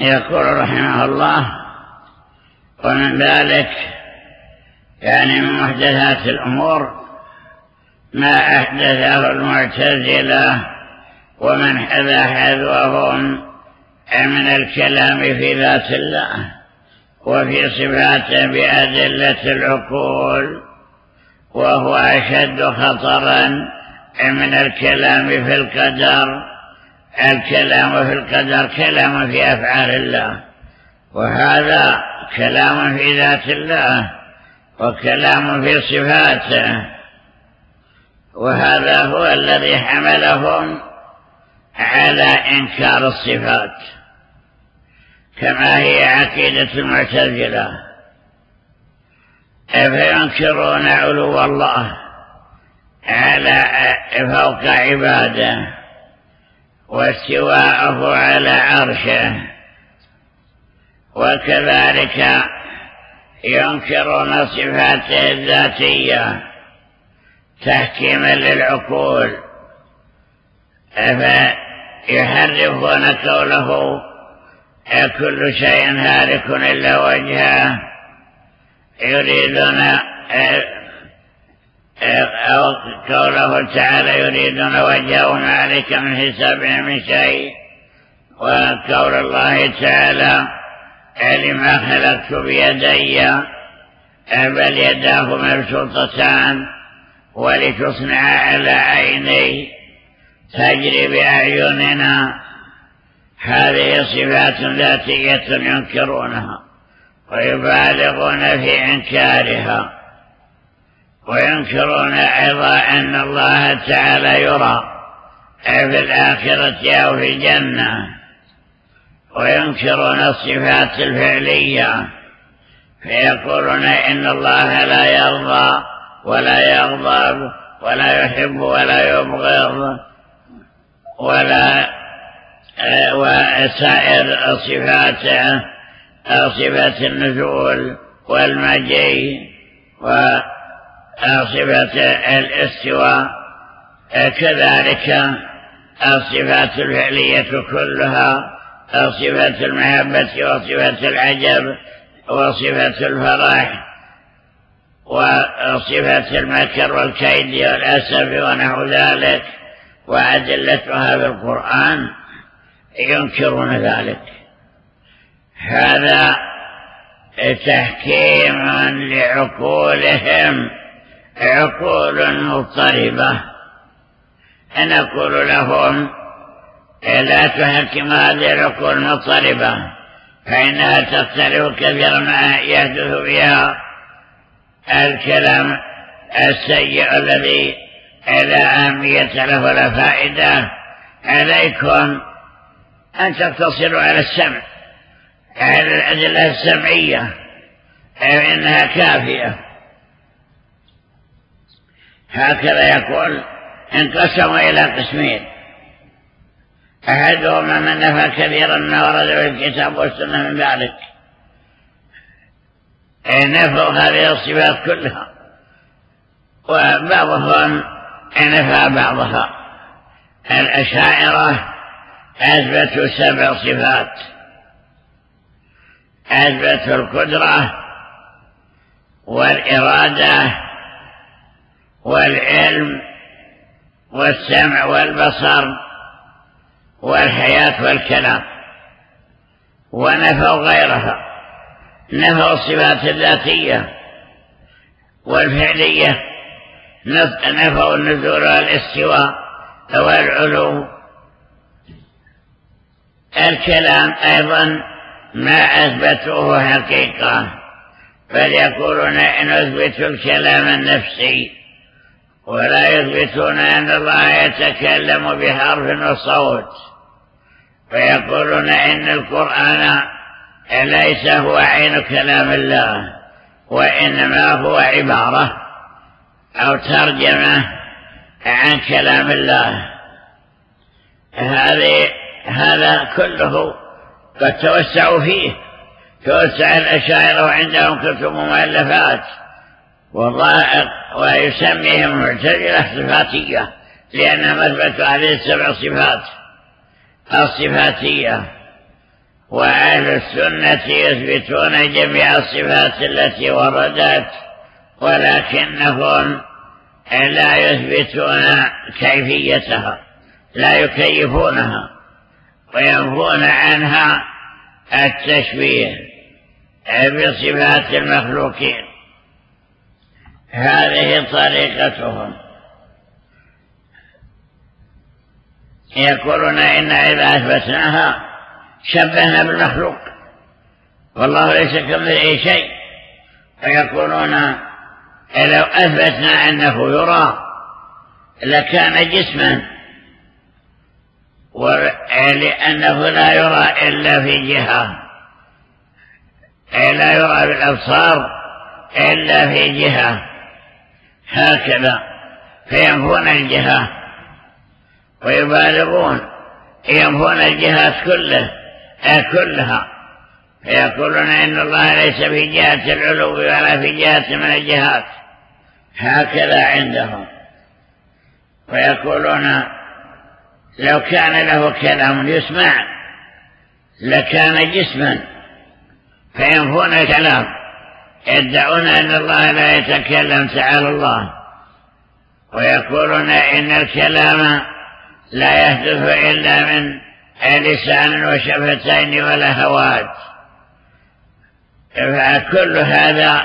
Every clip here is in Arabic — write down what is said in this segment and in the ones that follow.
يقول رحمه الله ومن ذلك يعني من محدثات الأمور ما أحدثه المعتزلة ومن حذا حذوهم من الكلام في ذات الله وفي صفاته بأدلة العقول وهو أشد خطرا من الكلام في القدر. الكلام في القدر كلام في أفعال الله وهذا كلام في ذات الله وكلام في صفاته وهذا هو الذي حملهم على إنكار الصفات كما هي عقيدة المعتزلة. فينكرون علو الله على فوق عباده. واستواءه على عرشه. وكذلك ينكرون صفاته الذاتية تحكيما للعقول. فيحرفون قوله كل شيء هالك إلا وجهه؟ يريدون قوله تعالى يريدون وجهه ما عليك من حسابهم من شيء وقول الله تعالى لما خلقت بيدي بل يداه مبسوطتان ولتصنع على عيني تجري بأعيننا هذه صفات ذاتية ينكرونها ويبالغون في إنكارها. وينكرون أيضا أن الله تعالى يرى في الآخرة أو في الجنة. وينكرون الصفات الفعلية. فيقولون إن الله لا يرضى ولا يغضب ولا يحب ولا يبغض ولا وسائر صفات صفات النزول والمجيء وصفة الاستواء كذلك الصفات الفعلية كلها صفة المحبة وصفة العجب وصفة الفرح وصفة المكر والكيد والأسف ونحو ذلك وأدلتها في القرآن ينكرون ذلك. هذا تحكيم لعقولهم عقول مضطربة نقول لهم لا تحكم هذه العقول المضطربة فإنها تختلف كثيرا ما يحدث بها الكلام السيء الذي لا أهمية له ولا فائدة عليكم أن تقتصروا على السمع على الأدلة السمعية فإنها كافية. هكذا يقول انقسموا إلى قسمين. أحدهما من نفى كثيرا ما ورد في الكتاب والسنة من ذلك. نفوا هذه الصفات كلها وبعضهم نفى بعضها. الأشاعرة أثبتوا سبع صفات. أثبتوا القدرة والإرادة والعلم والسمع والبصر والحياة والكلام ونفوا غيرها نفوا الصفات الذاتية والفعلية نفوا النزول والاستواء والعلو الكلام أيضا ما أثبتوه حقيقة بل يقولون إن أثبتوا الكلام النفسي ولا يثبتون أن الله يتكلم بحرف وصوت. ويقولون إن القرآن ليس هو عين كلام الله وإنما هو عبارة أو ترجمة عن كلام الله. هذه هذا كله قد توسعوا فيه. توسع الأشاعر وعندهم كتب مؤلفات. ويسميهم المعتزلة صفاتية لأنهم أثبتوا هذه السبع صفات. الصفاتية وأهل السنة يثبتون جميع الصفات التي وردت ولكنهم لا يثبتون كيفيتها لا يكيفونها وينفون عنها التشبيه بصفات المخلوقين. هذه طريقتهم. يقولون إن إذا أثبتناها شبهنا بالمخلوق. والله ليس كمثله شيء. ويقولون لو أثبتنا أنه يرى لكان جسما. لأنه لا يرى إلا في جهة. لا يرى بالأبصار إلا في جهة. هكذا فينفون الجهة ويبالغون ينفون الجهات كله كلها. فيقولون إن الله ليس في جهة العلو ولا في جهة من الجهات. هكذا عندهم. ويقولون لو كان له كلام يسمع لكان جسما. فينفون الكلام. يدعون أن الله لا يتكلم تعالى الله. ويقولون إن الكلام لا يحدث إلا من لسان وشفتين ولا هوات فكل هذا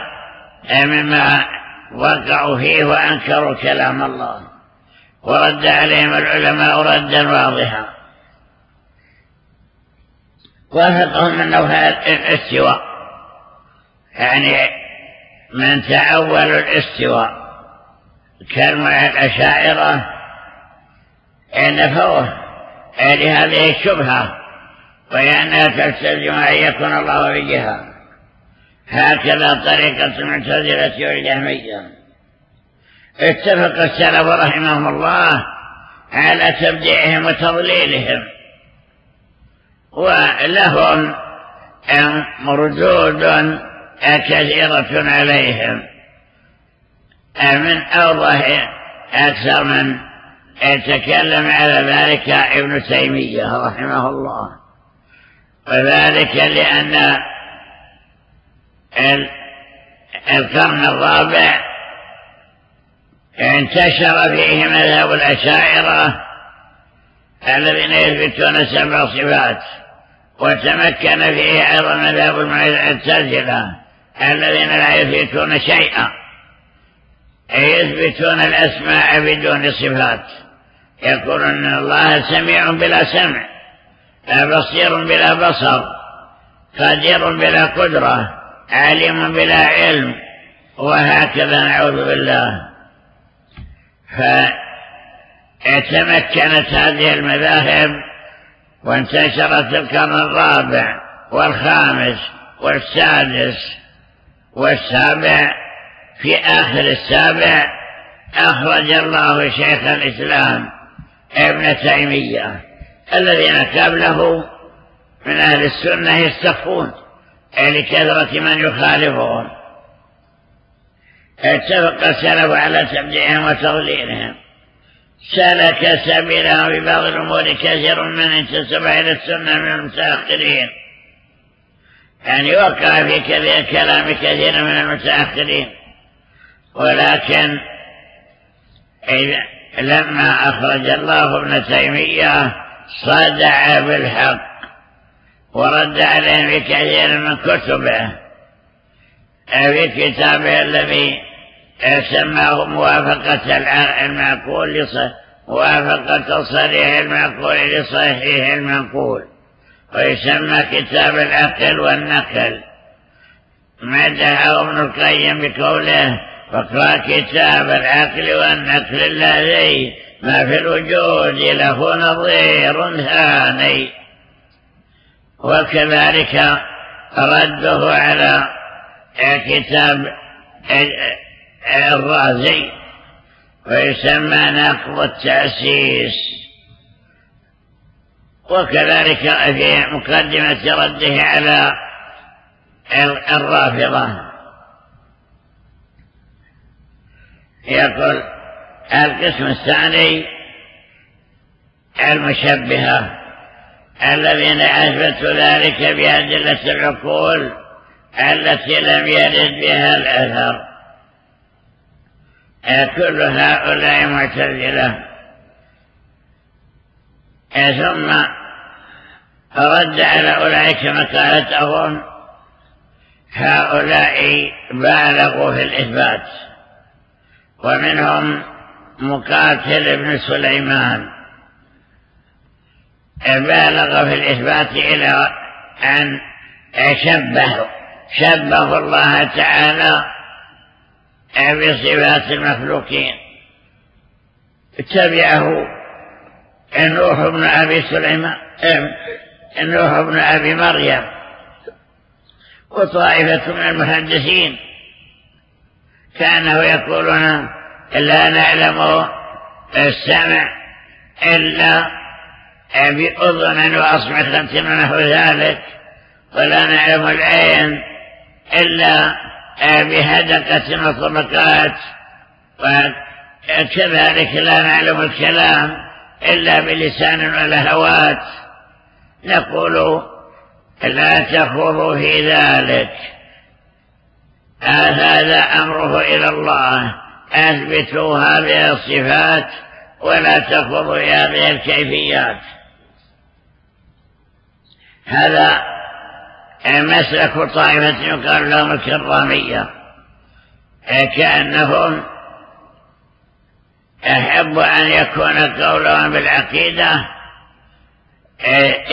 مما وقعوا فيه وأنكروا كلام الله. ورد عليهم العلماء ردا واضحا. وافقهم أنه الاستواء. يعني من تأول الاستواء. كالمع الأشاعرة نفوه لهذه الشبهة وأنها تستلزم أن يكون الله في جهة هكذا طريقة المعتزلة والجهمية. اتفق السلف رحمهم الله على تبديعهم وتضليلهم. ولهم مردود كثيرة عليهم. من أوضح أكثر من يتكلم على ذلك ابن تيمية رحمه الله. وذلك لأن القرن الرابع انتشر فيه مذهب الأشاعرة الذين يثبتون سبع صفات وتمكن فيه أيضا مذهب المعتزلة الذين لا يثبتون شيئا. يثبتون الأسماء بدون صفات. يقولون أن الله سميع بلا سمع بصير بلا بصر قدير بلا قدرة عليم بلا علم وهكذا نعوذ بالله. فتمكنت هذه المذاهب وانتشرت القرن الرابع والخامس والسادس والسابع في آخر السابع أخرج الله شيخ الإسلام ابن تيمية الذين قبله من أهل السنة يستخفون لكثرة من يخالفهم. اتفق السلف على تبديعهم وتضليلهم. سلك سبيلهم ببعض الأمور كثير من انتسب إلى السنة من المتأخرين. يعني وقع في كلام كثير من المتأخرين. ولكن لما أخرج الله ابن تيمية صدع بالحق ورد عليهم في كثير من كتبه في كتابه الذي سماه موافقة المعقول موافقة صريح المعقول لصحيح المنقول. ويسمى كتاب العقل والنقل. مدحه ابن القيم بقوله فاقرأ كتاب العقل والنقل الذي ما في الوجود له نظير ثاني. وكذلك رده على كتاب الرازي ويسمى نقض التأسيس. وكذلك في مقدمة رده على الرافضة. يقول القسم الثاني المشبهة الذين أثبتوا ذلك بأدلة العقول التي لم يرد بها الأثر. كل هؤلاء معتزلة. ثم رد على أولئك مقالتهم هؤلاء بالغوا في الإثبات. ومنهم مقاتل بن سليمان. بالغ في الإثبات إلى أن شبه شبه الله تعالى بصفات المخلوقين. تبعه نوح بن أبي سليمان. نوح بن أبي مريم وطائفة من المحدثين. كانوا يقولون لا نعلم السمع إلا بأذن وأصمخة ونحو ذلك ولا نعلم العين إلا بهدقة وطبقات وكذلك لا نعلم الكلام إلا بلسان ولهوات نقول لا تخوضوا في ذلك. هذا أمره إلى الله. أثبتوا هذه الصفات ولا تخوضوا هذه الكيفيات هذا مسلك طائفة يقال لهم الكرامية. كأنهم أحب أن يكون قولهم بالعقيدة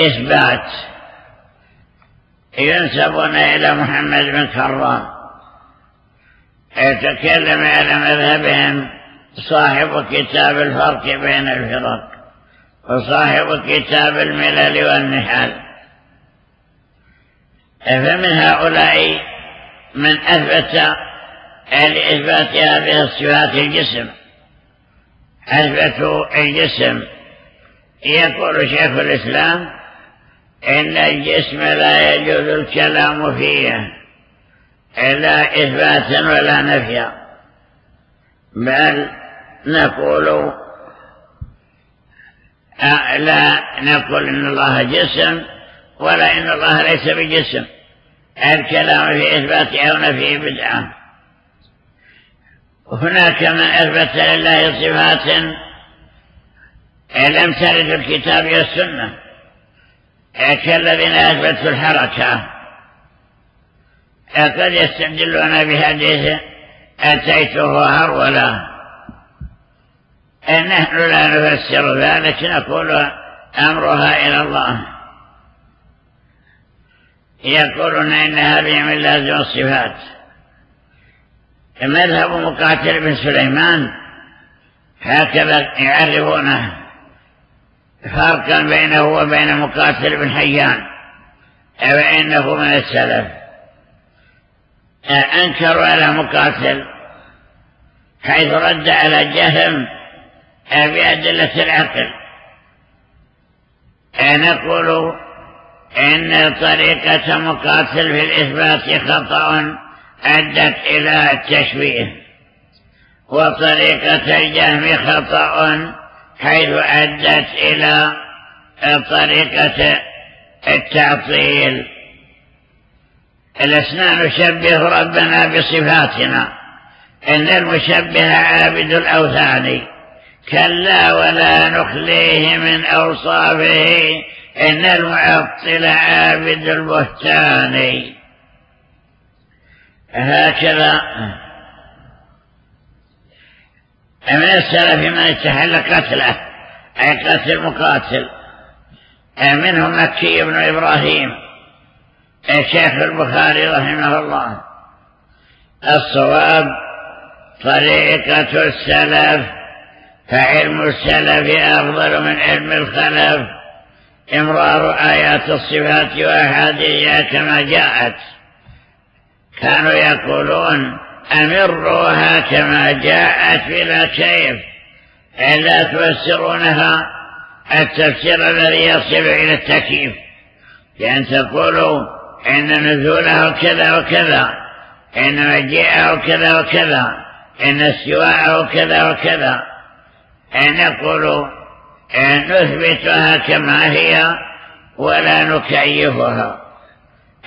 إثبات. ينسبون إلى محمد بن كرام. يتكلم على مذهبهم صاحب كتاب الفرق بين الفرق وصاحب كتاب الملل والنحال فمن هؤلاء من أثبت لإثبات هذه الصفات الجسم. أثبتوا الجسم. يقول شيخ الإسلام إن الجسم لا يجوز الكلام فيه إلا إثباتا ولا نفيا بل نقول لا نقول إن الله جسم ولا إن الله ليس بجسم الكلام في إثبات أو نفي بدعة. هناك من أثبت لله صفات لم ترد الكتاب والسنة كالذين أثبتوا الحركة. قد يستدلون بحديث أتيته هرولا. نحن لا نفسر ذلك نقول أمرها إلى الله. يقولون إن هذه من لازم الصفات. مذهب مقاتل بن سليمان هكذا يعرفونه. فرقا بينه وبين مقاتل بن حيان. فإنه من السلف. أنكروا على مقاتل. حيث رد على جهم بأدلة العقل. نقول إن طريقة مقاتل في الإثبات خطأ أدت إلى التشويه. وطريقة الجهم خطأ حيث أدت إلى طريقة التعطيل لسنا نشبه ربنا بصفاتنا. إن المشبه عابد الأوثان. كلا ولا نخليه من أوصافه. إن المعطل عابد البهتان. هكذا من السلف من استحل قتله أي قتل مقاتل. منهم مكي بن إبراهيم الشيخ البخاري رحمه الله. الصواب طريقة السلف فعلم السلف أفضل من علم الخلف. إمرار آيات الصفات وأحاديثها كما جاءت. كانوا يقولون أمروها كما جاءت بلا كيف. إلا تفسرونها. التفسير الذي يصل إلى التكييف. لأن تقولوا إن نزوله كذا وكذا إن مجيئه كذا وكذا إن استواءه كذا وكذا. نقول نثبتها كما هي ولا نكيفها.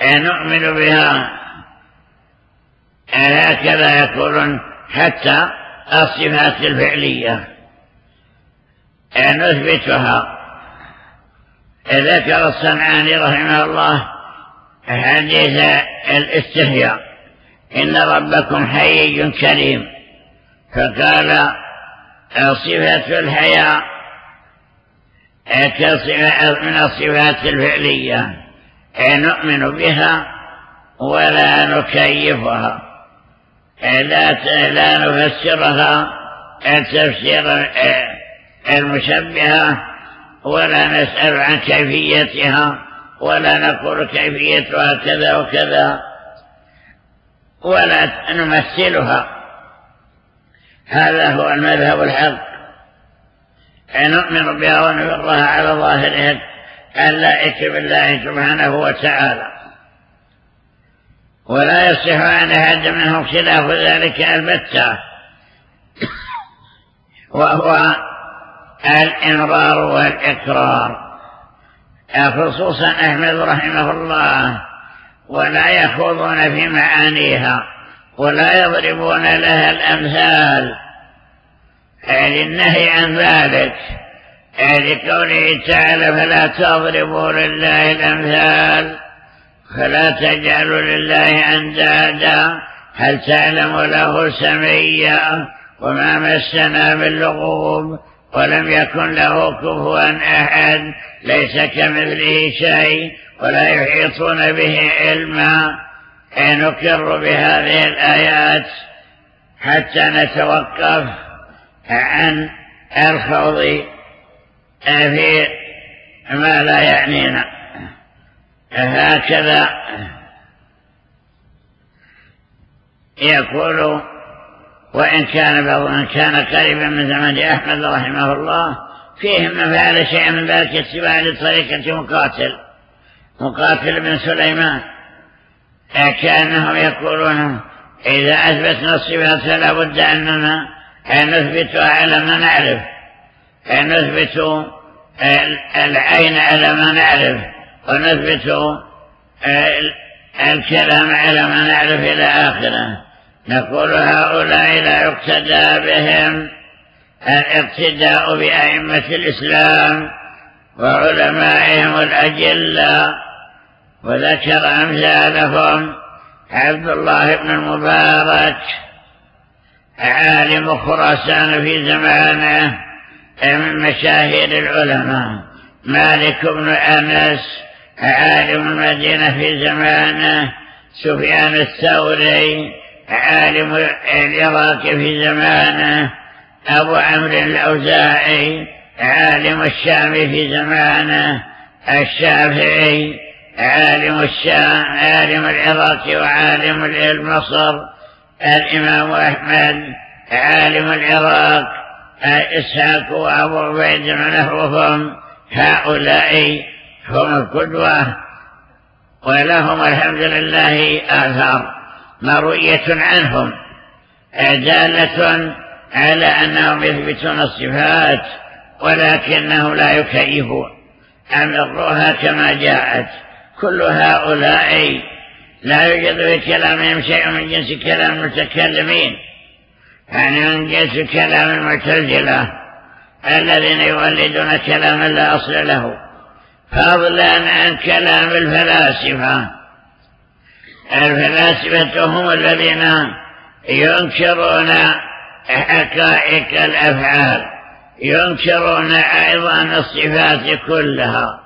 نؤمن بها هكذا يقولون حتى الصفات الفعلية. نثبتها ذكر الصنعاني رحمه الله حديث الاستهياء. إن ربكم حي كريم. فقال صفة الحياء من الصفات الفعلية. نؤمن بها ولا نكيفها. لا لا نفسرها التفسير المشبهة ولا نسأل عن كيفيتها ولا نقول كيفيتها كذا وكذا ولا نمثلها. هذا هو المذهب الحق. نؤمن بها ونفرها على ظاهرها اللائك بالله سبحانه وتعالى. ولا يصح أن أحد منهم خلاف ذلك البتة. وهو الإمرار والإكرار. خصوصا أحمد رحمه الله. ولا يخوضون في معانيها. ولا يضربون لها الأمثال. للنهي عن ذلك. لقوله تعالى فلا تضربوا لله الأمثال. فلا تجعلوا لله أندادا. هل تعلم له سميا وما مسنا باللغوب ولم يكن له كفوا أحد؟ ليس كمثله شيء ولا يحيطون به علما. نكر بهذه الآيات؟ حتى نتوقف عن الخوض في ما لا يعنينا. هكذا يقول وإن كان من كان قريبا من زمن أحمد رحمه الله فيهم فعل شيئا من ذلك اتباع لطريقة مقاتل مقاتل بن سليمان. كأنهم يقولون إذا أثبتنا الصفات فلا بد أننا نثبتها على ما نعرف نثبت العين على ما نعرف. ونثبت الكلام على ما نعرف إلى آخره. نقول هؤلاء لا يقتدى بهم الاقتداء بأئمة الإسلام وعلمائهم الأجلة. وذكر أمثالهم عبد الله بن المبارك عالم خراسان في زمانه من مشاهير العلماء. مالك بن أنس عالم المدينة في زمانه سفيان الثوري عالم العراق في زمانه أبو عمرو الأوزاعي عالم الشام في زمانه الشافعي عالم الشام عالم العراق وعالم مصر الإمام أحمد عالم العراق إسحاق وأبو عبيد ونحوهم هؤلاء هم القدوة ولهم الحمد لله آثار. مروية عنهم؟ دالة على أنهم يثبتون الصفات ولكنهم لا يكيفون. أمروها كما جاءت. كل هؤلاء لا يوجد في كلامهم شيء من جنس كلام المتكلمين. يعني من جنس كلام المعتزلة الذين يولدون كلاما لا أصل له. فضلا عن كلام الفلاسفة. الفلاسفة هم الذين ينكرون حقائق الأفعال ينكرون أيضا الصفات كلها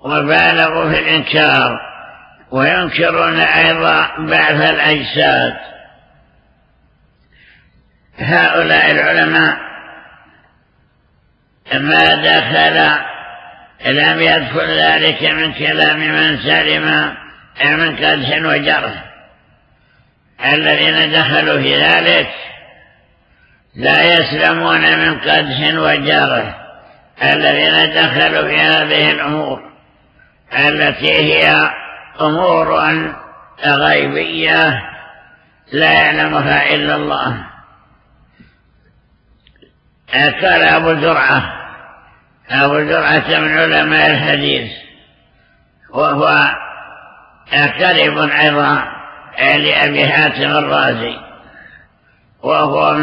وبالغوا في الإنكار وينكرون أيضا بعث الأجساد. هؤلاء العلماء ما دخل لم يدخل ذلك من كلام من سلم من قدح وجرح الذين دخلوا في ذلك لا يسلمون من قدح وجرح الذين دخلوا في هذه الأمور التي هي أمور غيبية لا يعلمها إلا الله. قال أبو زرعة. أبو زرعة من علماء الحديث وهو قريب أيضا لأبي حاتم الرازي وهو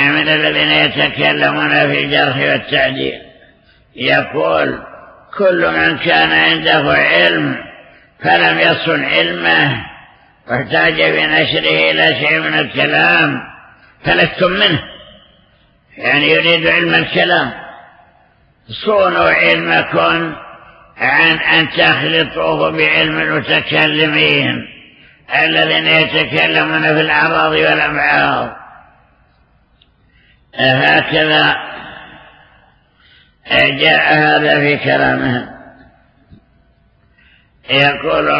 من الذين يتكلمون في الجرح والتعديل. يقول كل من كان عنده علم فلم يصن علمه واحتاج بنشره إلى شيء من الكلام فلستم منه. يعني يريد علم الكلام. صونوا علمكم عن أن تخلطوه بعلم المتكلمين الذين يتكلمون في الأعراض والأبعاض هكذا جاء هذا في كلامهم يقول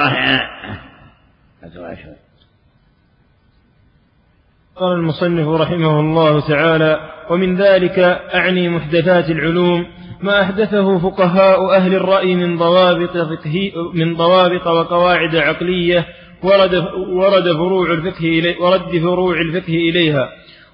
قال المصنف رحمه الله تعالى ومن ذلك أعني محدثات العلوم ما أحدثه فقهاء أهل الرأي من ضوابط فقه من ضوابط وقواعد عقلية ورد ورد فروع الفقه إلي ورد فروع الفقه إليها.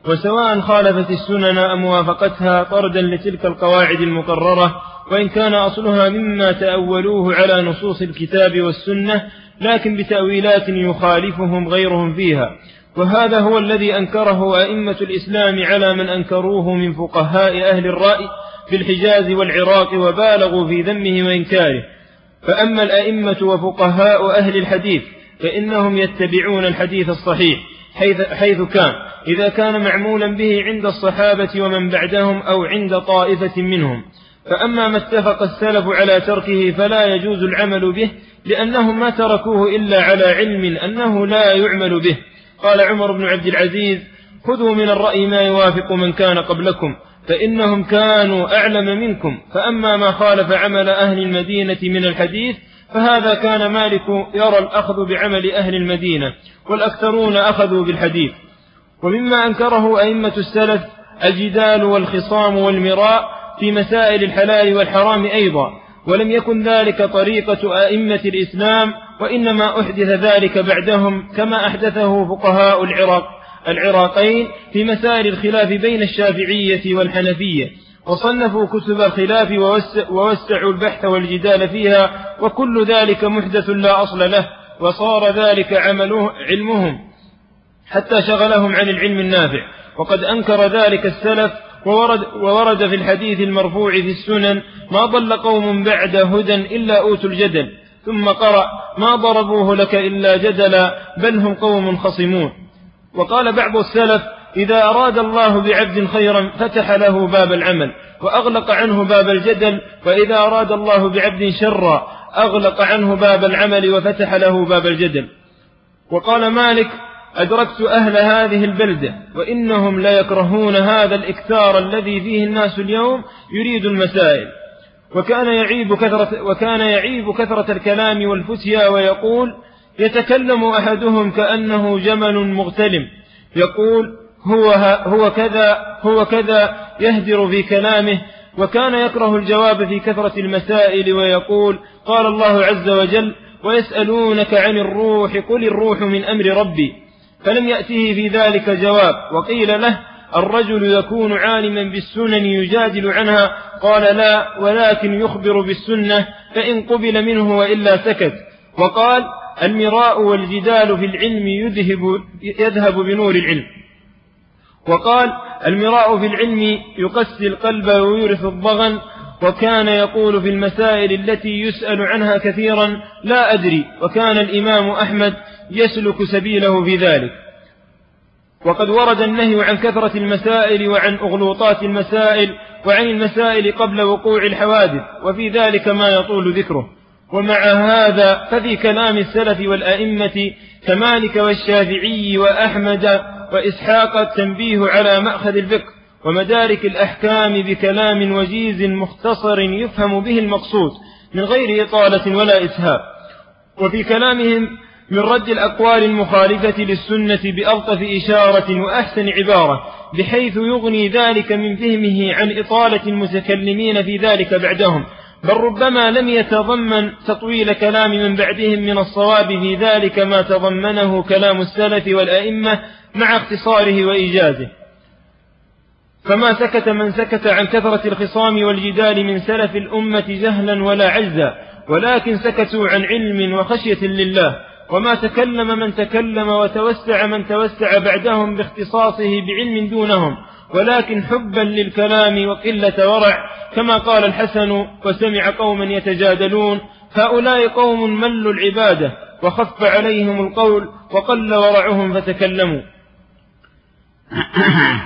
وسواء خالفت السنن أم وافقتها طردا لتلك القواعد المقررة وإن كان أصلها مما تأولوه على نصوص الكتاب والسنة لكن بتأويلات يخالفهم غيرهم فيها. وهذا هو الذي أنكره أئمة الإسلام على من أنكروه من فقهاء أهل الرأي في الحجاز والعراق وبالغوا في ذمه وإنكاره. فأما الأئمة وفقهاء أهل الحديث فإنهم يتبعون الحديث الصحيح حيث, حيث كان إذا كان معمولا به عند الصحابة ومن بعدهم أو عند طائفة منهم. فأما ما اتفق السلف على تركه فلا يجوز العمل به لأنهم ما تركوه إلا على علم أنه لا يعمل به. قال عمر بن عبد العزيز خذوا من الرأي ما يوافق من كان قبلكم فإنهم كانوا أعلم منكم. فأما ما خالف عمل أهل المدينة من الحديث فهذا كان مالك يرى الأخذ بعمل أهل المدينة والأكثرون أخذوا بالحديث. ومما أنكره أئمة السلف الجدال والخصام والمراء في مسائل الحلال والحرام أيضا. ولم يكن ذلك طريقة أئمة الإسلام وإنما أحدث ذلك بعدهم كما أحدثه فقهاء العراق. العراقين في مسائل الخلاف بين الشافعية والحنفية وصنفوا كتب الخلاف ووسعوا البحث والجدال فيها وكل ذلك محدث لا أصل له وصار ذلك عمله علمهم حتى شغلهم عن العلم النافع. وقد أنكر ذلك السلف وورد, وورد في الحديث المرفوع في السنن ما ضل قوم بعد هدى إلا أوتوا الجدل ثم قرأ ما ضربوه لك إلا جدلا بل هم قوم خصمون. وقال بعض السلف إذا أراد الله بعبد خيرا فتح له باب العمل وأغلق عنه باب الجدل وإذا أراد الله بعبد شرا أغلق عنه باب العمل وفتح له باب الجدل. وقال مالك أدركت أهل هذه البلدة وإنهم ليكرهون هذا الإكثار الذي فيه الناس اليوم يريد المسائل. وكان يعيب كثرة, وكان يعيب كثرة الكلام والفتيا ويقول يتكلم أحدهم كأنه جمل مغتلم. يقول هو, هو كذا هو كذا يهدر في كلامه وكان يكره الجواب في كثرة المسائل ويقول قال الله عز وجل ويسألونك عن الروح قل الروح من أمر ربي. فلم يأته في ذلك جواب. وقيل له الرجل يكون عالما بالسنن يجادل عنها؟ قال لا ولكن يخبر بالسنة فإن قبل منه وإلا سكت. وقال المراء والجدال في العلم يذهب, يذهب بنور العلم. وقال المراء في العلم يقسي القلب ويورث الضغن وكان يقول في المسائل التي يسأل عنها كثيرا لا أدري وكان الإمام أحمد يسلك سبيله في ذلك. وقد ورد النهي عن كثرة المسائل وعن أغلوطات المسائل وعن المسائل قبل وقوع الحوادث وفي ذلك ما يطول ذكره. ومع هذا ففي كلام السلف والأئمة كمالك والشافعي وأحمد وإسحاق التنبيه على مأخذ الفقه ومدارك الأحكام بكلام وجيز مختصر يفهم به المقصود من غير إطالة ولا إسهاب. وفي كلامهم من رد الأقوال المخالفة للسنة بألطف إشارة وأحسن عبارة بحيث يغني ذلك من فهمه عن إطالة المتكلمين في ذلك بعدهم. بل ربما لم يتضمن تطويل كلام من بعدهم من الصواب في ذلك ما تضمنه كلام السلف والأئمة مع اختصاره وإيجازه. فما سكت من سكت عن كثرة الخصام والجدال من سلف الأمة جهلا ولا عجزا ولكن سكتوا عن علم وخشية لله. وما تكلم من تكلم وتوسع من توسع بعدهم باختصاصه بعلم دونهم. ولكن حبا للكلام وقلة ورع كما قال الحسن وسمع قوما يتجادلون هؤلاء قوم ملوا العبادة وخف عليهم القول وقل ورعهم فتكلموا.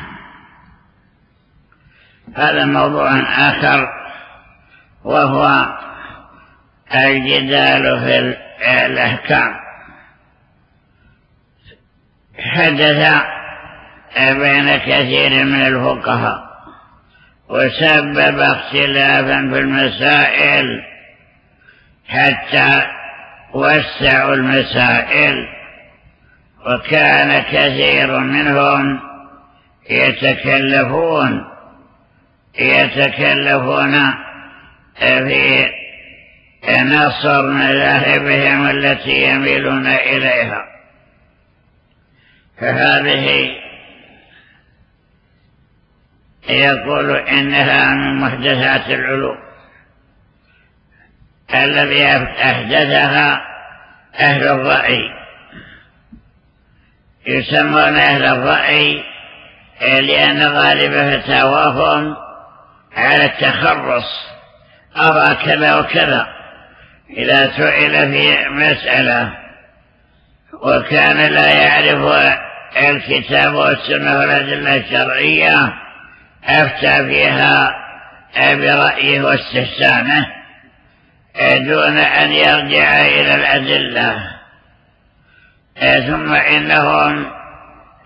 هذا موضوع آخر وهو الجدال في الأحكام. حدث بين كثير من الفقهاء وسبب اختلافا في المسائل حتى وسعوا المسائل وكان كثير منهم يتكلفون يتكلفون في نصر مذاهبهم التي يميلون إليها. فهذه يقول إنها من محدثات العلوم. الذي أحدثها أهل الرأي. يسمون أهل الرأي لأن غالب فتاواهم على التخرص. أرى كذا وكذا. إذا سئل في مسألة وكان لا يعرف الكتاب والسنة والأدلة الشرعية أفتى فيها برأيه واستحسانه دون أن يرجع إلى الأدلة. ثم إنهم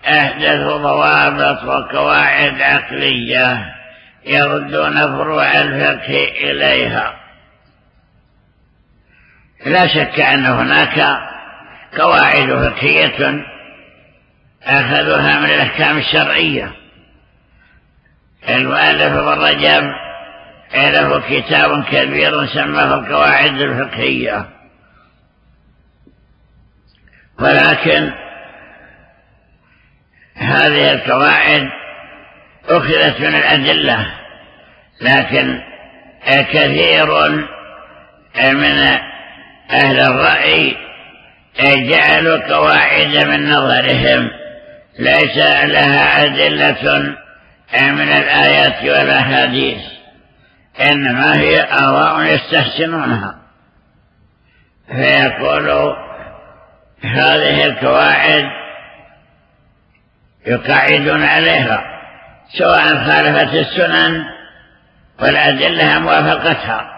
أحدثوا ضوابط وقواعد عقلية يردون فروع الفقه إليها. لا شك أن هناك قواعد فقهية أخذوها من الأحكام الشرعية. المؤلف والرجب له كتاب كبير سماه القواعد الفقهية. ولكن هذه القواعد أخذت من الأدلة لكن كثير من أهل الرأي جعلوا قواعد من نظرهم ليس لها أدلة من الآيات والأحاديث. إنما هي آراء يستحسنونها. فيقول هذه القواعد يقعدون عليها سواء خالفت السنن والأدلة موافقتها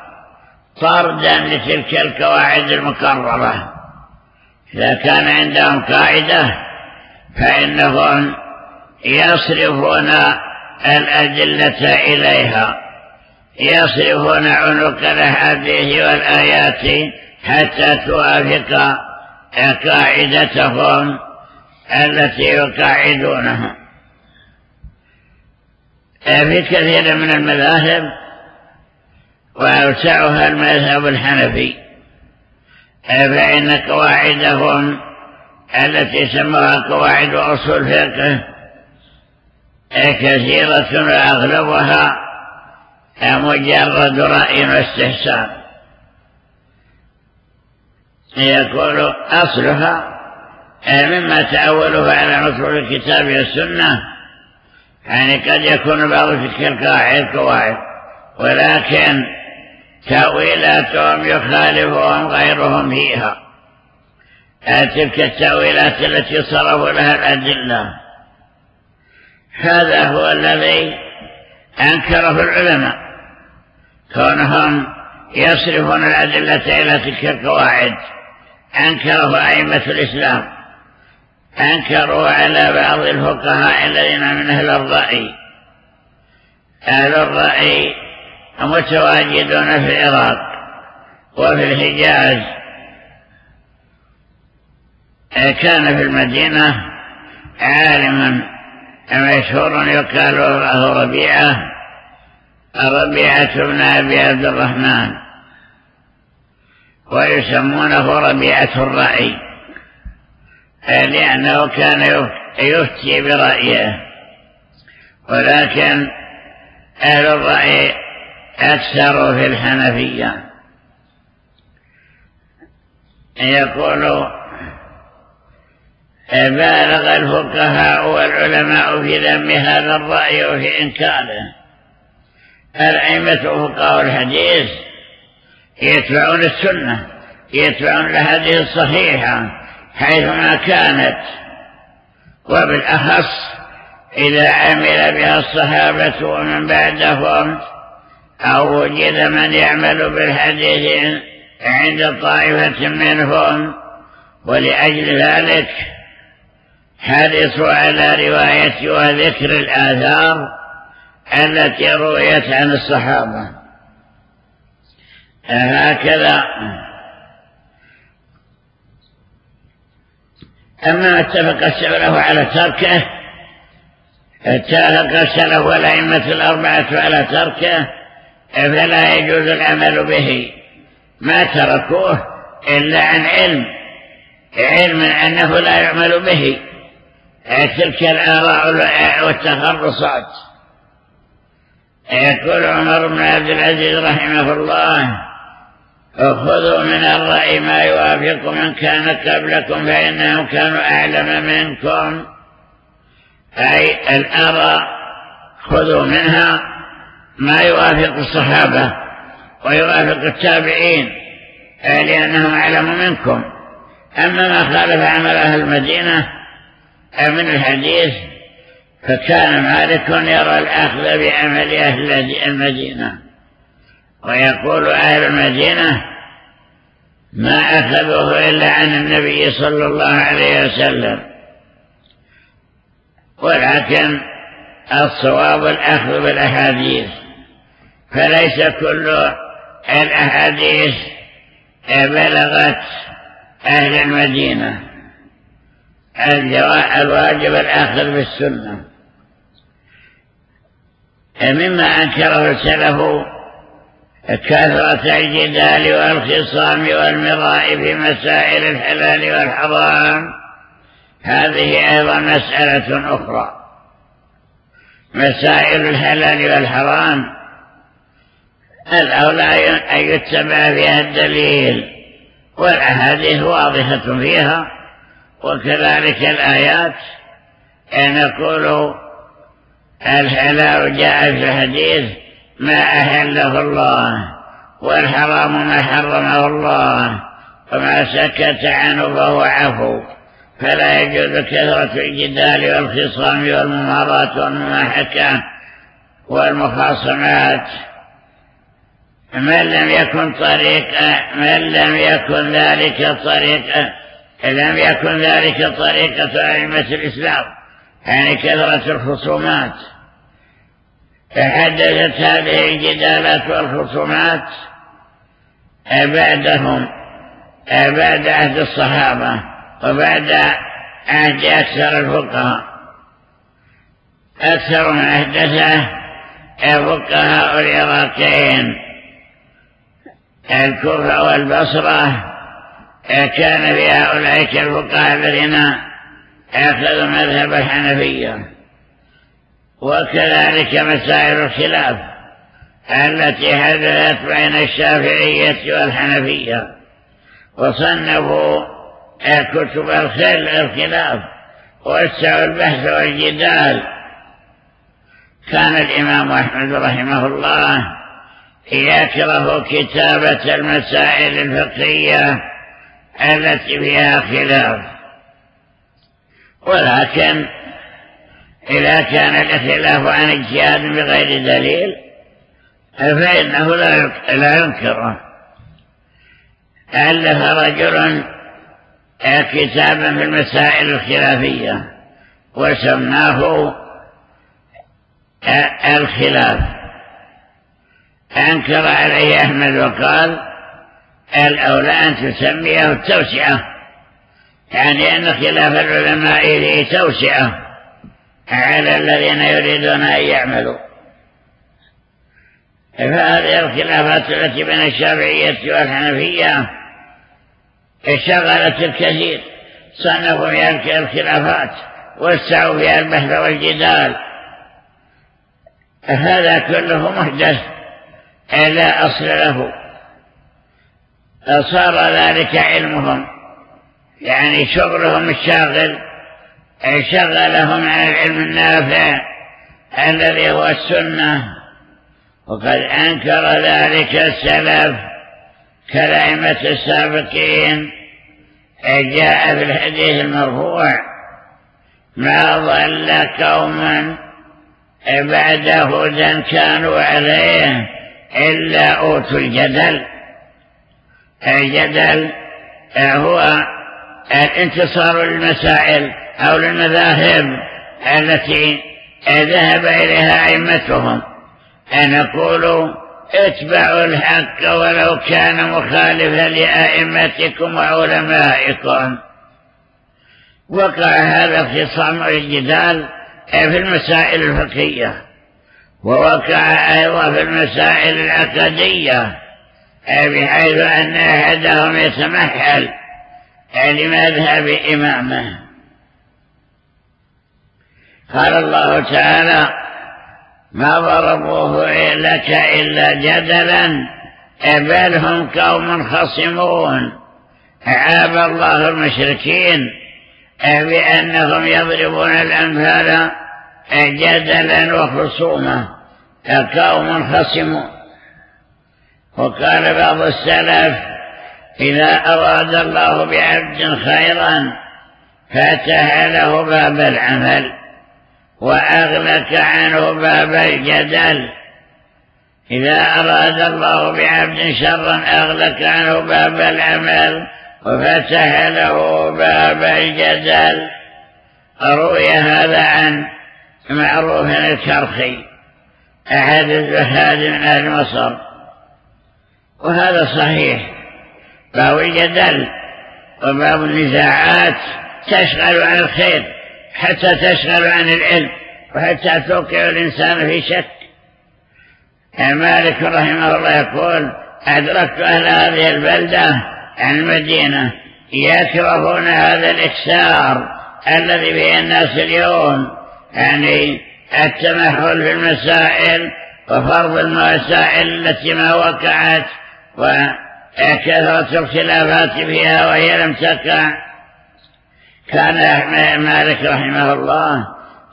طردا لتلك القواعد المكررة إذا كان عندهم قاعدة فإنهم يصرفون الأدلة إليها. يصرفون عنق الأحاديث والآيات حتى توافق قاعدتهم التي يقاعدونها. في كثير من المذاهب وأوسعها المذهب الحنفي فإن قواعدهم التي سموها قواعد أصول فقه كثيرة وأغلبها مجرد رأي واستحسان. يقول أصلها مما تأوله على نصر الكتاب والسنة يعني قد يكون بعض تلك القواعد ولكن تأويلاتهم يخالفهم غيرهم فيها. تلك التأويلات التي صرفوا لها الأدلة. هذا هو الذي أنكره العلماء. كونهم يصرفون الأدلة إلى تلك القواعد أنكره أئمة الإسلام أنكروا على بعض الفقهاء الذين من أهل الرأي. أهل الرأي متواجدون في العراق وفي الحجاز. كان في المدينة عالما مشهور يقال له ربيعة ربيعة بن أبي عبد الرحمن. ويسمونه ربيعة الرأي. لأنه كان يفتي برأيه. ولكن أهل الرأي أكثر في الحنفية. يقول بالغ الفقهاء والعلماء في ذم هذا الرأي وفي إنكاره. الأئمة فقهاء الحديث يتبعون السنة يتبعون الحديث الصحيحة حيثما كانت. وبالأخص إذا عمل بها الصحابة ومن بعدهم أو وجد من يعمل بالحديث عند طائفة منهم. ولأجل ذلك حرصوا على رواية وذكر الآثار التي رويت عن الصحابة. هكذا أما اتفق السلف على تركه اتفق السلف والأئمة الأربعة على تركه فلا يجوز العمل به. ما تركوه إلا عن علم علم أنه لا يعمل به. تلك الآراء والتخرصات. يقول عمر بن عبد العزيز رحمه الله خذوا من الرأي ما يوافق من كان قبلكم فإنهم كانوا أعلم منكم. أي الآراء خذوا منها ما يوافق الصحابة ويوافق التابعين لأنهم أعلم منكم. أما ما خالف عمل أهل المدينة من الحديث فكان مالك يرى الأخذ بعمل أهل المدينة. ويقول أهل المدينة ما أخذوه إلا عن النبي صلى الله عليه وسلم. ولكن الصواب الأخذ بالأحاديث. فليس كل الأحاديث بلغت أهل المدينة. الواجب الآخر بالسنة. مما أنكره السلف كثرة الجدال والخصام والمراء في مسائل الحلال والحرام. هذه أيضا مسألة أخرى. مسائل الحلال والحرام. الأولى أن يتبع فيها الدليل والأحاديث واضحة فيها. وكذلك الآيات نقول الحلال جاء في الحديث ما أهله الله والحرام ما حرمه الله وما سكت عنه فهو عفو. فلا يجوز كثرة الجدال والخصام والممارات والمماحكة والمخاصمات من لم يكن طريقة من لم يكن ذلك طريقة لم يكن ذلك طريقة أئمة الإسلام يعني كثرة الخصومات. تحدثت هذه الجدالات والخصومات بعدهم بعد عهد الصحابة وبعد عهد أكثر الفقهاء. أكثر من أحدثه فقهاء العراقيين الكوفة والبصرة كان في هؤلاء الفقهاء الذين أخذوا مذهب الحنفية. وكذلك مسائل الخلاف التي حدثت بين الشافعية والحنفية. وصنفوا كتب الخلاف وسعوا البحث والجدال. كان الإمام أحمد رحمه الله يكره كتابة المسائل الفقهية التي فيها خلاف ولكن إذا كان الاختلاف عن اجتهاد بغير دليل فإنه لا ينكره. ألف رجل كتابا في المسائل الخلافية وسماه الخلاف. أنكر عليه أحمد وقال الأولى أن تسميه التوسعة يعني أن خلاف العلماء له توسعة على الذين يريدون أن يعملوا. فهذه الخلافات التي بين الشافعية والحنفية شغلت الكثير. صنفوا فيها الخلافات وسعوا فيها البحث والجدال. هذا كله محدث لا أصل له. صار ذلك علمهم. يعني شغلهم الشاغل شغلهم عن العلم النافع الذي هو السنة. وقد أنكر ذلك السلف كلمة السابقين جاء في الحديث المرفوع ما ضل قوما بعد هدى كانوا عليه إلا أوتوا الجدل. الجدل هو الانتصار للمسائل أو للمذاهب التي ذهب إليها أئمتهم. أن نقول اتبعوا الحق ولو كان مخالفا لأئمتكم وعلمائكم. وقع هذا في صمع الجدال في المسائل الفقهية. ووقع أيضا في المسائل العقدية بحيث أن أحدهم يتمحل لمذهب إمامه. قال الله تعالى ما ضربوه لك إلا جدلا بل هم قوم خصمون. عاب الله المشركين بأنهم يضربون الأمثال جدلا وخصومة قوم خصمون. وقال بعض السلف إذا أراد الله بعبد خيرا فتح له باب العمل وأغلق عنه باب الجدل. إذا أراد الله بعبد شرا أغلق عنه باب العمل وفتح له باب الجدل. روي هذا عن معروف الكرخي أحد الزهاد من أهل مصر. وهذا صحيح. باب الجدل وباب النزاعات. تشغل عن الخير حتى تشغل عن العلم وحتى توقع الإنسان في شك. مالك رحمه الله يقول أدركت أهل هذه البلدة المدينة يكرهون هذا الإكسار الذي به الناس اليوم يعني التمحل في المسائل وفرض المسائل التي ما وقعت. وكثرة الخلافات فيها وهي لم تقع كان مالك رحمه الله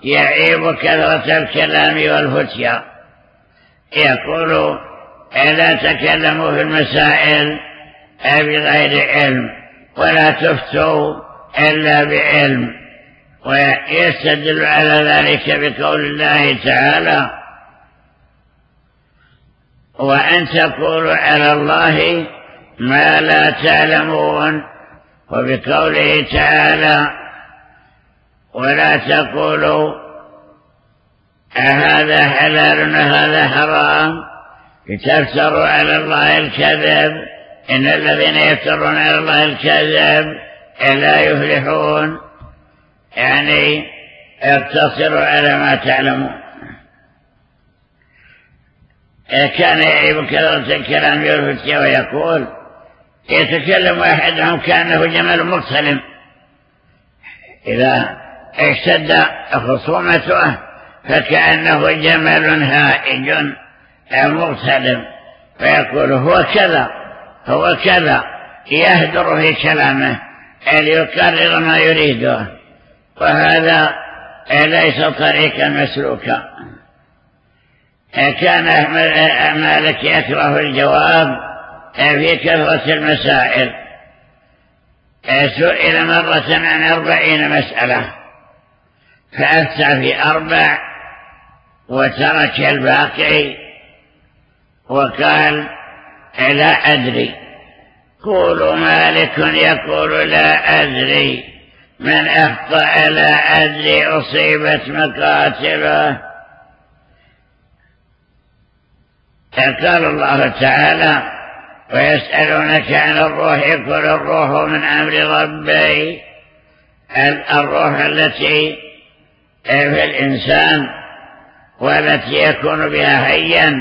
يعيب كثرة الكلام والفتيا. يقول لا تكلموا في المسائل بغير علم ولا تفتوا إلا بعلم. ويستدل على ذلك بقول الله تعالى وأن تقولوا على الله ما لا تعلمون. وبقوله تعالى ولا تقولوا أهذا حلال وهذا حرام. لتفتروا على الله الكذب. إن الذين يفترون على الله الكذب لا يفلحون. يعني اقتصروا على ما تعلمون. كان يعيب كثرة الكلام يلفت ويقول يتكلم أحدهم كأنه جمل مقتلم إذا اشتد خصومته فكأنه جمل هائج مقتلم فيقول هو كذا هو كذا يهدر في كلامه ليكرر ما يريده وهذا ليس طريقا مسلوكا. كان مالك يكره الجواب في كثرة المسائل. سئل مرة عن أربعين مسألة فأفتى في أربع وترك الباقي وقال لا أدري. قولوا مالك يقول لا أدري. من أخطأ لا أدري أصيبت مقاتله. قال الله تعالى ويسألونك عن الروح قل الروح من أمر ربي. الروح التي في الإنسان والتي يكون بها حيا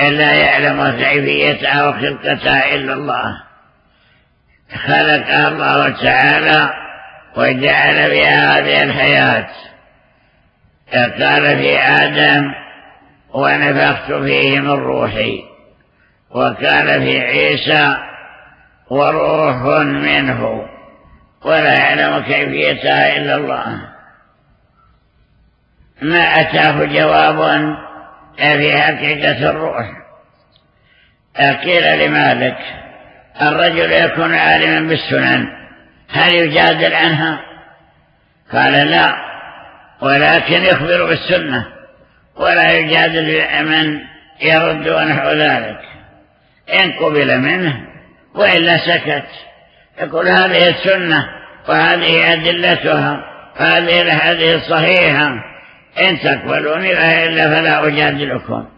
إلا يعلم كيفيتها وخلقتها إلا الله. خلقها الله تعالى وجعل بها هذه الحياة. قال في آدم ونفخت فيه من روحي وكان في عيسى وروح منه. ولا يعلم كيفيتها إلا الله. ما أتاه جواب في حقيقة الروح. قيل لمالك الرجل يكون عالما بالسنن هل يجادل عنها؟ قال لا ولكن يخبر بالسنة. ولا يجادل من يرد ونحو ذلك. إن قبل منه وإلا سكت. يقول هذه السنة وهذه أدلتها هذه الحديث الصحيحة. إن تقبلوني إلا فلا أجادلكم.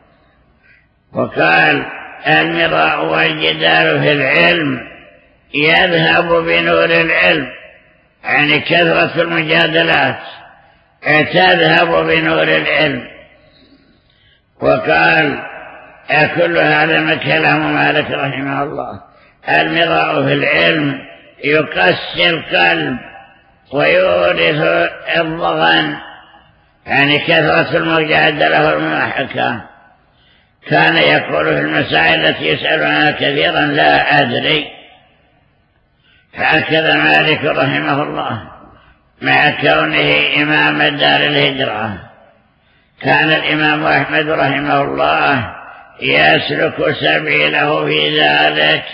وقال المراء والجدال في العلم يذهب بنور العلم يعني كثرة المجادلات. تذهب بنور العلم. وقال كل هذا من كلام مالك رحمه الله. المراء في العلم يقسي القلب ويورث الضغن. يعني كثرة المجادلة والمحكة كان يقول في المسائل التي يسألونها كثيرا لا أدري. فأكد مالك رحمه الله مع كونه إمام دار الهجرة. كان الإمام أحمد رحمه الله يسلك سبيله في ذلك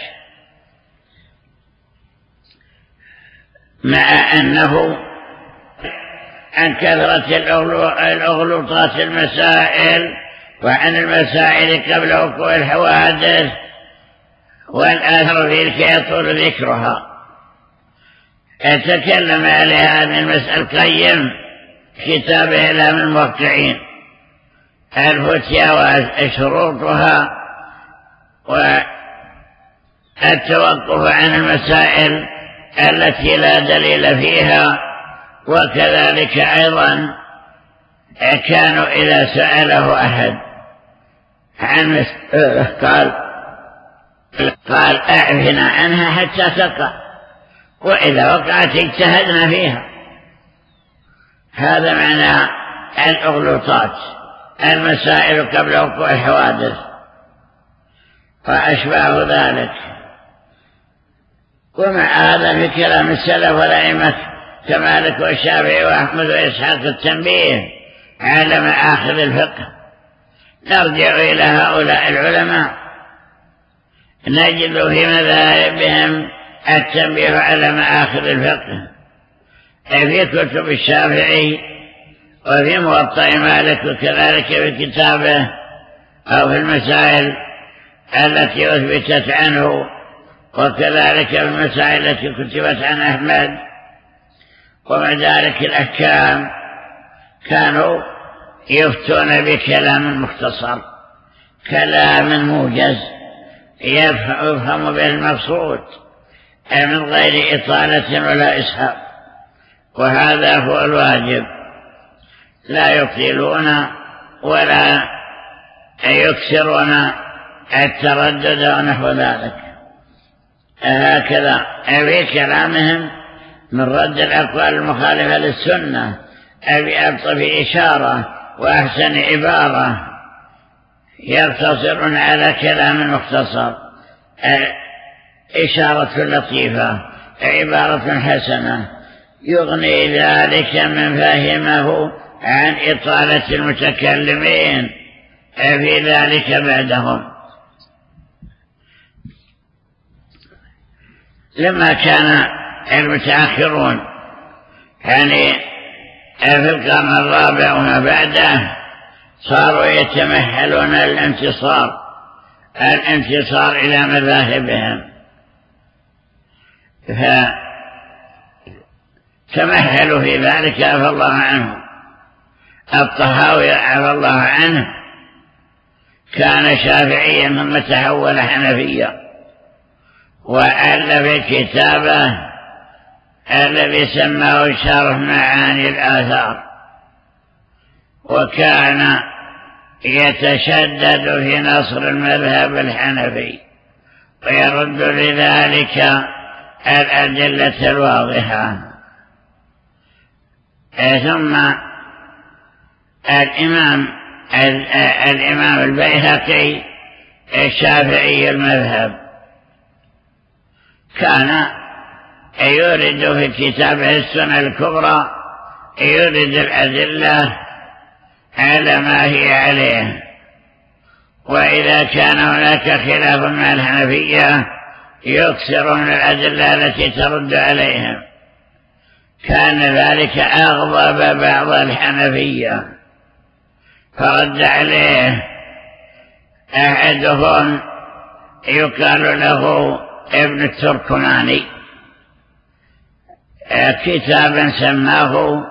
مع أنه عن كثرة الأغلوطات المسائل وعن المسائل قبل وقوع الحوادث والآثر في لكي يطول ذكرها. تكلم عليها من المسألة القيم كتابه إلام الموقعين. الفتيا وشروطها والتوقف عن المسائل التي لا دليل فيها وكذلك أيضا كانوا إذا سأله أحد عن قال قال أعفنا عنها حتى تقع وإذا وقعت اجتهدنا فيها. هذا معنى الأغلوطات المسائل قبل وقوع الحوادث وأشباه ذلك. ومع هذا في كلام السلف والأئمة كمالك والشافعي وأحمد وإسحاق التنبيه على مآخذ الفقه. نرجع إلى هؤلاء العلماء. نجد في مذاهبهم التنبيه على مآخذ الفقه. في كتب الشافعي وفي موطأ مالك وكذلك في كتابه أو في المسائل التي أثبتت عنه وكذلك في المسائل التي كتبت عن أحمد ومع ذلك الأحكام كانوا يفتون بكلام مختصر كلام موجز يفهم به المقصود من غير إطالة ولا إسحاق. وهذا هو الواجب. لا يطيلون ولا يكسرون التردد ونحو ذلك. هكذا في كلامهم من رد الأقوال المخالفة للسنة. أبي ألطف إشارة وأحسن عبارة. يقتصرون على كلام مختصر. إشارة لطيفة عبارة حسنة. يغني ذلك من فهمه عن إطالة المتكلمين في ذلك بعدهم. لما كان المتأخرون يعني في القرن الرابع وما بعده صاروا يتمهلون الانتصار الانتصار إلى مذاهبهم. فتمهلوا في ذلك عفى الله عنهم. الطهاوي عفى الله عنه كان شافعيا ثم تحول حنفيا وألف كتابه الذي سماه شرح معاني الآثار وكان يتشدد في نصر المذهب الحنفي ويرد لذلك الأدلة الواضحة. ثم الإمام الإمام البيهقي الشافعي المذهب. كان يورد في كتابه السنة الكبرى يورد الأدلة على ما هي عليه. وإذا كان هناك خلاف مع الحنفية يكثر من الأدلة التي ترد عليهم. كان ذلك أغضب بعض الحنفية. فرد عليه أحدهم يقال له ابن التركماني كتابا سماه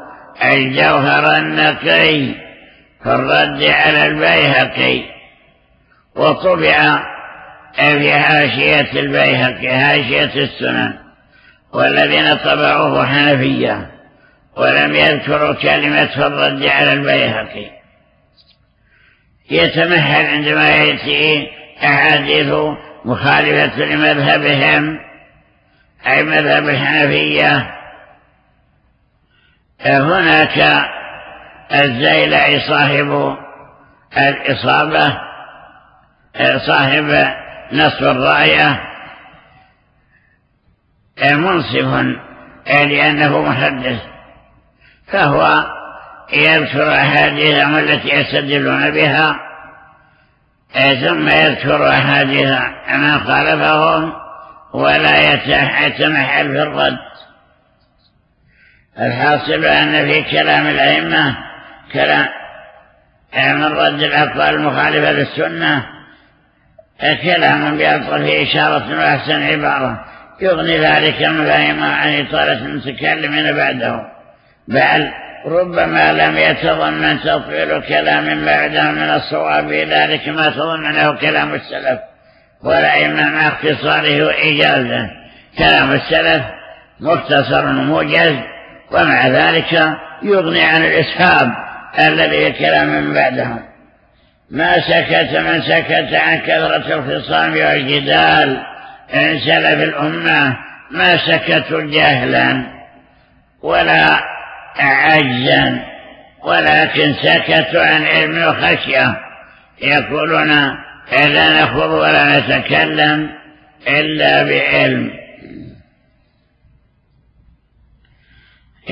الجوهر النقي في الرد على البيهقي. وطبع في حاشية البيهقي حاشية السنن والذين طبعوه حنفية ولم يذكروا كلمة في الرد على البيهقي. يتمهل عندما يأتي أحاديث مخالفة لمذهبهم أي مذهب الحنفية. هناك الزيلعي صاحب الإصابة صاحب نصف الراية منصف لأنه محدث فهو يذكر أحاديثهم التي يستدلون بها. ثم يذكر أحاديث من خالفهم ولا يتمحل في الرد. الحاصل أن في كلام الأئمة كلام من رد الأقوال المخالفة للسنة كلام بألطف إشارة وأحسن عبارة. يغني ذلك المفاهيم عن إطالة المتكلمين بعده. بل ربما لم يتضمن تطويل كلام بعده من الصواب ذلك ما تضمنه كلام السلف ولا إما مع اختصاره وإجازه كلام السلف مختصر وموجز ومع ذلك يغني عن الإسهاب الذي كلام من بعدهم ما سكت من سكت عن كثرة الخصام والجدال إن سلف الأمة ما سكتوا جهلا ولا عجزا ولكن سكتوا عن علم وخشية يقولون لا نخوض ولا نتكلم إلا بعلم.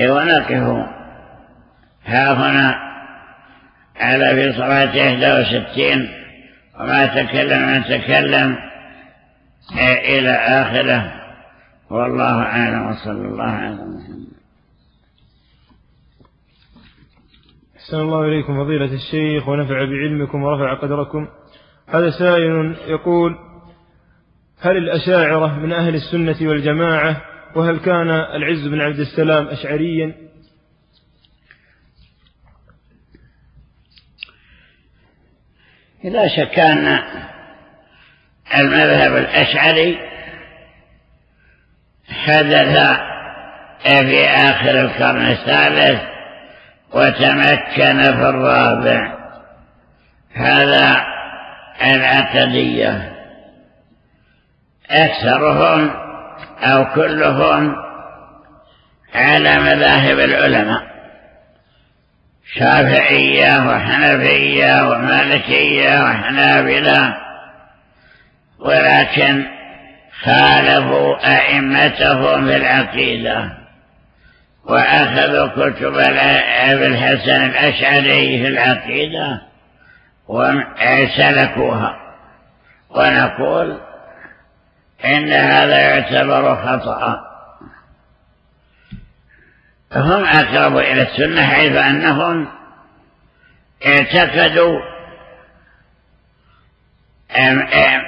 ونقف ها هنا على في صلاة 61 وما تكلم من تكلم إلى آخره. والله أعلم وصلى الله على محمد. أحسن الله إليكم فضيلة الشيخ ونفع بعلمكم ورفع قدركم. هذا سائل يقول هل الأشاعرة من أهل السنة والجماعة؟ وهل كان العز بن عبد السلام أشعريا؟ لا شك أن المذهب الأشعري حدث في آخر القرن الثالث وتمكن في الرابع. هذا العقدية. أكثرهم أو كلهم على مذاهب العلماء. شافعية وحنفية ومالكية وحنابلة. ولكن خالفوا أئمتهم في العقيدة. وأخذوا كتب أبي الحسن الأشعري في العقيدة وسلكوها. ونقول إن هذا يعتبر خطأ. هم أقرب إلى السنة حيث أنهم اعتقدوا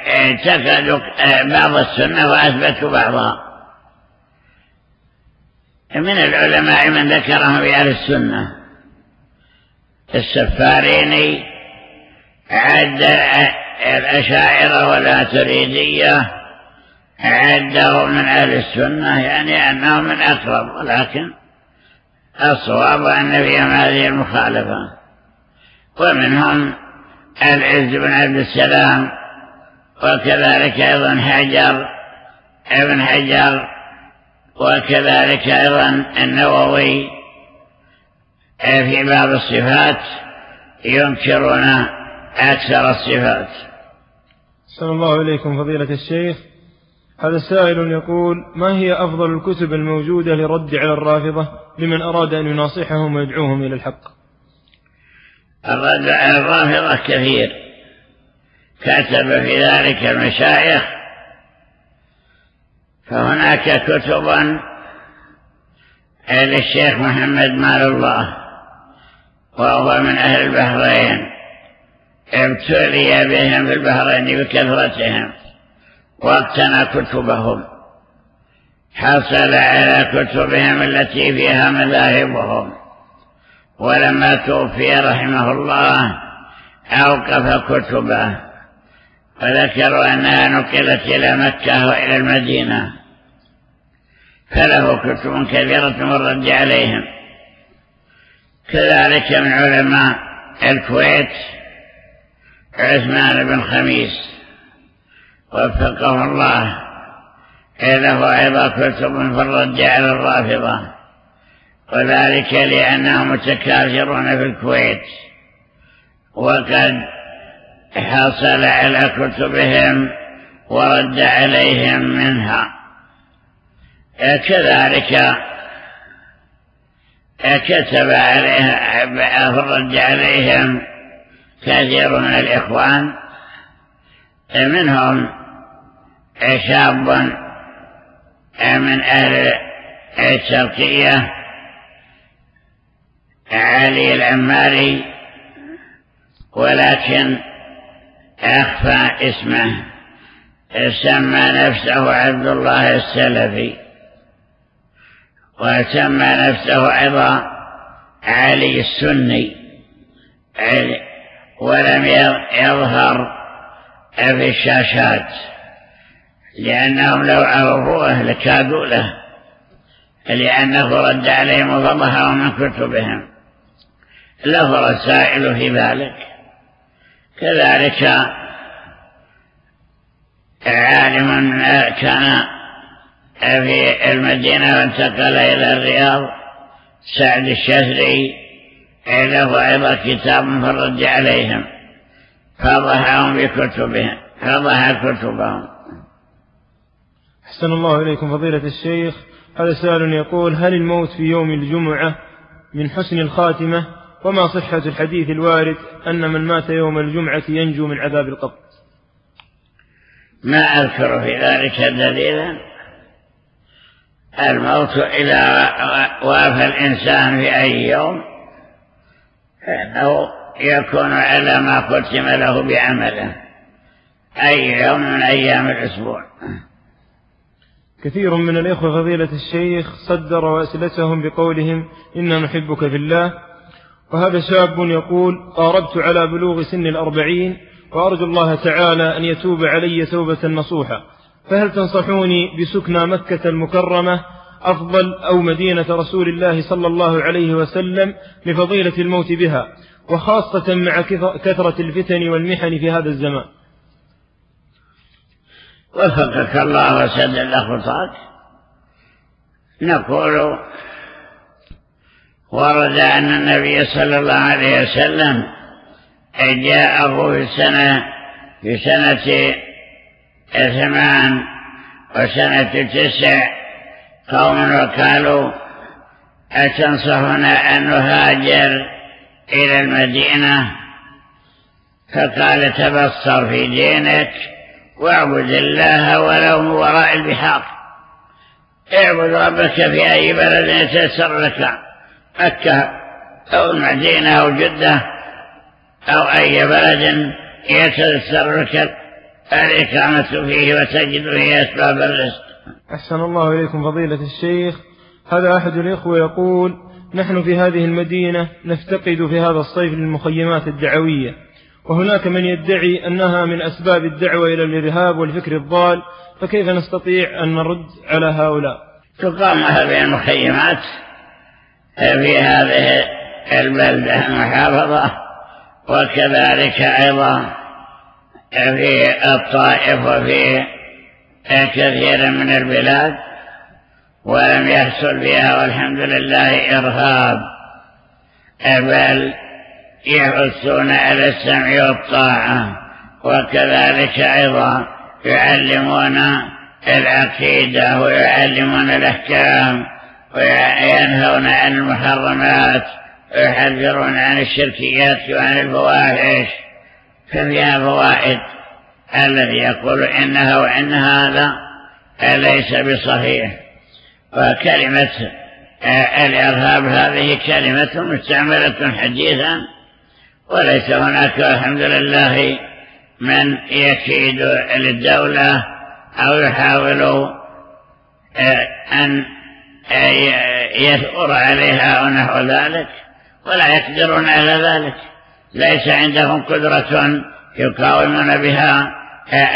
اعتقدوا بعض السنة وأثبتوا بعضها. من العلماء من ذكرهم بأهل السنة. السفاريني عد الأشاعرة والآتريدية عده من أهل السنة يعني أنهم من أقرب ولكن الصواب أن فيهم هذه المخالفة. ومنهم العز بن عبد السلام وكذلك أيضا حجر ابن حجر وكذلك أيضا النووي في باب الصفات ينكرون أكثر الصفات. صلى الله إليكم فضيلة الشيخ. هذا سائل يقول ما هي أفضل الكتب الموجودة لرد على الرافضة لمن أراد أن يناصحهم ويدعوهم إلى الحق؟ الرد على الرافضة كثير. كتب في ذلك المشايخ فهناك كتبا للشيخ محمد مال الله وهو من أهل البحرين ابتلي بهم في البحرين بكثرتهم واقتنى كتبهم حصل على كتبهم التي فيها مذاهبهم. ولما توفي رحمه الله أوقف كتبه. وذكروا أنها نقلت إلى مكة وإلى المدينة. فله كتب كثيرة والرد عليهم. كذلك من علماء الكويت عثمان بن خميس. وفقه الله. له أيضا كتب في الرد على الرافضة. وذلك لأنهم متكاثرون في الكويت. وقد حصل على كتبهم ورد عليهم منها. كذلك كتب عليها فرد عليهم كثير من الإخوان. منهم شاب من أهل الشرقية علي العماري ولكن أخفى اسمه سمى نفسه عبد الله السلفي. وسمى نفسه أيضا علي السني. ولم يظهر في الشاشات لأنهم لو عرفوه لكادوا له لأنه رد عليهم وفضحهم من كتبهم. له رسائل في ذلك. كذلك عالم كان في المدينة وانتقل إلى الرياض سعد الشهري له أيضا كتاب فرد عليهم فضحهم بكتبهم فضح كتبهم. أحسن الله إليكم فضيلة الشيخ هذا سؤال يقول هل الموت في يوم الجمعة من حسن الخاتمة؟ وما صحة الحديث الوارد أن من مات يوم الجمعة ينجو من عذاب القبر. ما أذكر في ذلك دليلا. الموت إذا وافى الإنسان في أي يوم. فإنه يكون على ما ختم له بعمله. أي يوم من أيام الأسبوع. كثير من الإخوة فضيلة الشيخ صدروا أسئلتهم بقولهم إنا نحبك في الله وهذا شاب يقول قاربت على بلوغ سن الأربعين وأرجو الله تعالى أن يتوب علي توبة نصوحة. فهل تنصحوني بسكنى مكة المكرمة أفضل أو مدينة رسول الله صلى الله عليه وسلم لفضيلة الموت بها وخاصة مع كثرة الفتن والمحن في هذا الزمان؟ وفقك الله وسدد خطاك نقول ورد أن النبي صلى الله عليه وسلم جاءه في السنة في سنة ثمان وسنة تسع قوم وقالوا أتنصحنا أن نهاجر إلى المدينة؟ فقال تبصر في دينك واعبد الله ولو وراء البحار. اعبد ربك في أي بلد يتيسر لك. مكة أو المدينة أو جدة أو أي بلد يتيسر لك الإقامة فيه وتجد فيه أسباب الرزق. أحسن الله إليكم فضيلة الشيخ. هذا أحد الإخوة يقول نحن في هذه المدينة نفتقد في هذا الصيف للمخيمات الدعوية وهناك من يدعي أنها من أسباب الدعوة إلى الإرهاب والفكر الضال فكيف نستطيع أن نرد على هؤلاء؟ تقام هذه المخيمات في هذه البلدة المحافظة وكذلك أيضا في الطائف وفي كثير من البلاد ولم يحصل بها والحمد لله إرهاب. بل يحثون على السمع والطاعة وكذلك أيضا يعلمون العقيدة ويعلمون الأحكام وينهون عن المحرمات ويحذرون عن الشركيات وعن الفواحش. ففيها فوائد الذي يقول إنها وإن هذا ليس بصحيح وكلمة الإرهاب هذه كلمة مستعملة حديثا وليس هناك الحمد لله من يكيد للدولة أو يحاول أن يثور عليها أو نحو ذلك ولا يقدرون على ذلك. ليس عندهم قدرة يقاومون بها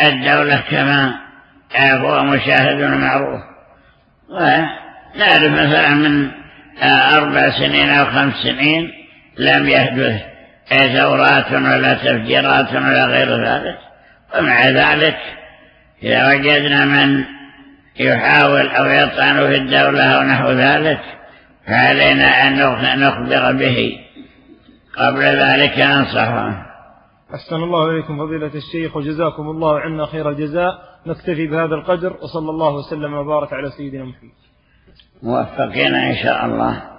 الدولة كما هو مشاهد معروف. ونعرف مثلا من أربع سنين أو خمس سنين لم يحدث ثورات ولا تفجيرات ولا غير ذلك. ومع ذلك إذا وجدنا من يحاول أو يطعن في الدولة أو نحو ذلك فعلينا أن نخبر به. قبل ذلك ننصحه أحسن الله إليكم فضيلة الشيخ وجزاكم الله عنا خير الجزاء. نكتفي بهذا القدر وصلى الله وسلم وبارك على سيدنا محمد. موفقين إن شاء الله.